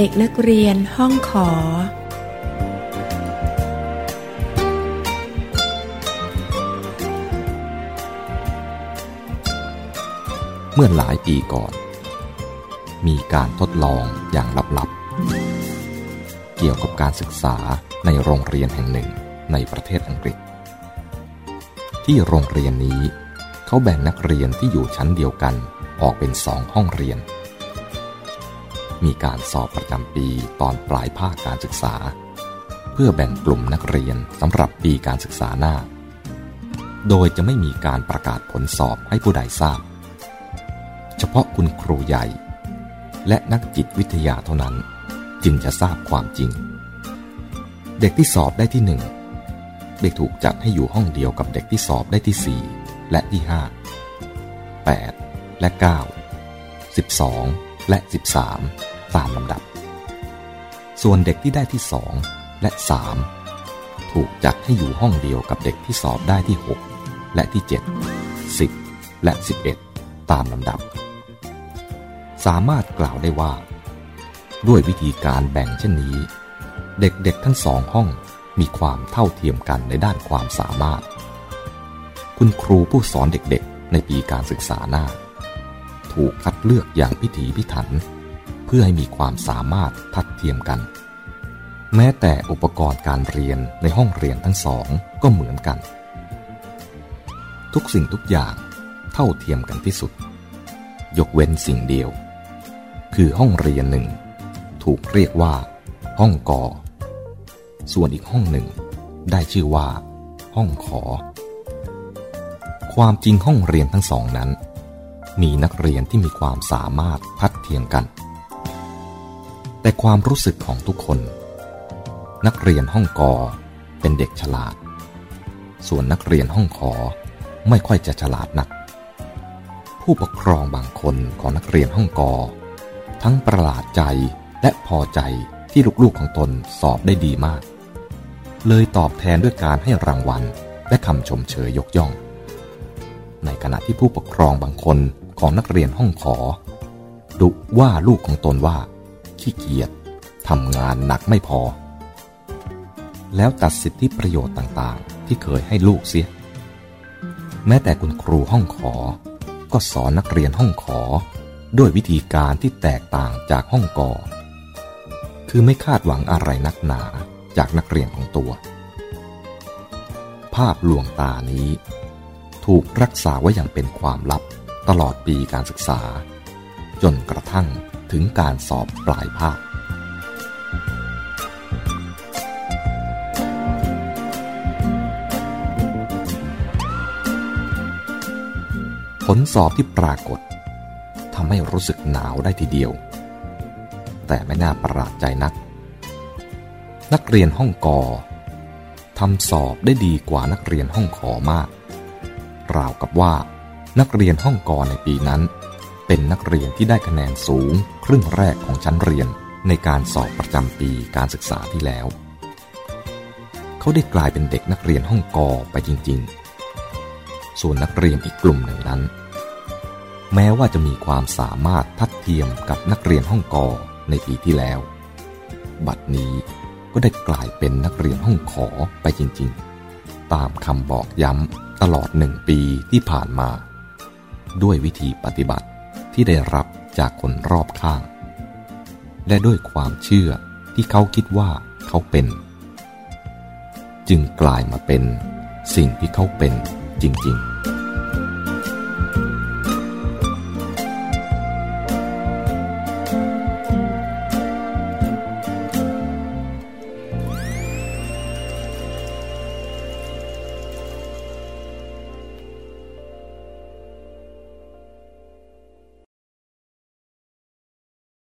เด็กนักเรียนห้องขอ เมื่อหลายปีก่อน มีการทดลองอย่างลับๆ เกี่ยวกับการศึกษาในโรงเรียนแห่งหนึ่งในประเทศอังกฤษ ที่โรงเรียนนี้ เขาแบ่งนักเรียนที่อยู่ชั้นเดียวกันออกเป็นสองห้องเรียน มีการสอบประจำปีตอนปลายภาคการศึกษา เพื่อแบ่งกลุ่มนักเรียนสำหรับปีการศึกษาหน้า โดยจะไม่มีการประกาศผลสอบให้ผู้ใดทราบ เฉพาะคุณครูใหญ่ และนักจิตวิทยาเท่านั้นจึงจะทราบความจริง เด็กที่สอบได้ที่หนึ่งเด็กถูกจัดให้อยู่ห้องเดียวกับเด็กที่สอบได้ที่สี่และที่ห้าแปดและเก้าสิบสองและสิบสาม ตามลำดับ ส่วนเด็กที่ได้ที่สองและสามถูกจัดให้อยู่ห้องเดียวกับเด็กที่สอบได้ที่หกและที่เจ็ดสิบและสิบเอ็ดตามลำดับ สามารถกล่าวได้ว่า ด้วยวิธีการแบ่งเช่นนี้ เด็กๆทั้งสองห้องมีความเท่าเทียมกันในด้านความสามารถ คุณครูผู้สอนเด็กๆ ในปีการศึกษาหน้า ถูกคัดเลือกอย่างพิถีพิถัน เพื่อให้มีความสามารถทัดเทียมกัน แม้แต่อุปกรณ์การเรียนในห้องเรียนทั้งสองก็เหมือนกัน ทุกสิ่งทุกอย่างเท่าเทียมกันที่สุด ยกเว้นสิ่งเดียว คือห้องเรียนหนึ่ง ถูกเรียกว่า ห้องกอส่วนอีกห้องหนึ่ง ได้ชื่อว่า ห้องขอ ความจริงห้องเรียนทั้งสองนั้น มีนักเรียนที่มีความสามารถทัดเทียมกัน แต่ความรู้สึกของทุกคน นักเรียนห้องกอเป็นเด็กฉลาด ส่วนนักเรียนห้องขอไม่ค่อยจะฉลาดนัก ผู้ปกครองบางคนของนักเรียนห้องกอ ทั้งประหลาดใจและพอใจที่ลูกๆของตนสอบได้ดีมาก เลยตอบแทนด้วยการให้รางวัลและคำชมเชยยกย่อง ในขณะที่ผู้ปกครองบางคนของนักเรียนห้องขอดุว่าลูกของตนว่า ขี้เกียจทำงานหนักไม่พอ แล้วตัดสิทธิประโยชน์ต่างๆ ที่เคยให้ลูกเสีย แม้แต่คุณครูห้องขอ ก็สอนนักเรียนห้องขอด้วยวิธีการที่แตกต่างจากห้องกอ คือไม่คาดหวังอะไรนักหนาจากนักเรียนของตัว ภาพลวงตานี้ ถูกรักษาไว้อย่างเป็นความลับตลอดปีการศึกษา จนกระทั่งถึงการสอบปลายภาค ผลสอบที่ปรากฏทำให้รู้สึกหนาวได้ทีเดียว แต่ไม่น่าประหลาดใจนัก นักเรียนห้องกอทำสอบได้ดีกว่านักเรียนห้องขอมาก ราวกับว่านักเรียนห้องกอในปีนั้น เป็นนักเรียนที่ได้คะแนนสูง ครึ่งแรกของชั้นเรียนในการสอบประจำปีการศึกษาที่แล้ว เขาได้กลายเป็นเด็กนักเรียนห้องกอไปจริง ๆ ส่วนนักเรียนอีกกลุ่มหนึ่งนั้น แม้ว่าจะมีความสามารถทัดเทียมกับนักเรียนห้องกอในปีที่แล้ว บัดนี้ก็ได้กลายเป็นนักเรียนห้องขอไปจริง ๆ ตามคำบอกย้ำตลอดหนึ่งปีที่ผ่านมา ด้วยวิธีปฏิบัติ ที่ได้รับจากคนรอบข้าง และด้วยความเชื่อที่เขาคิดว่าเขาเป็น จึงกลายมาเป็นสิ่งที่เขาเป็นจริง ๆ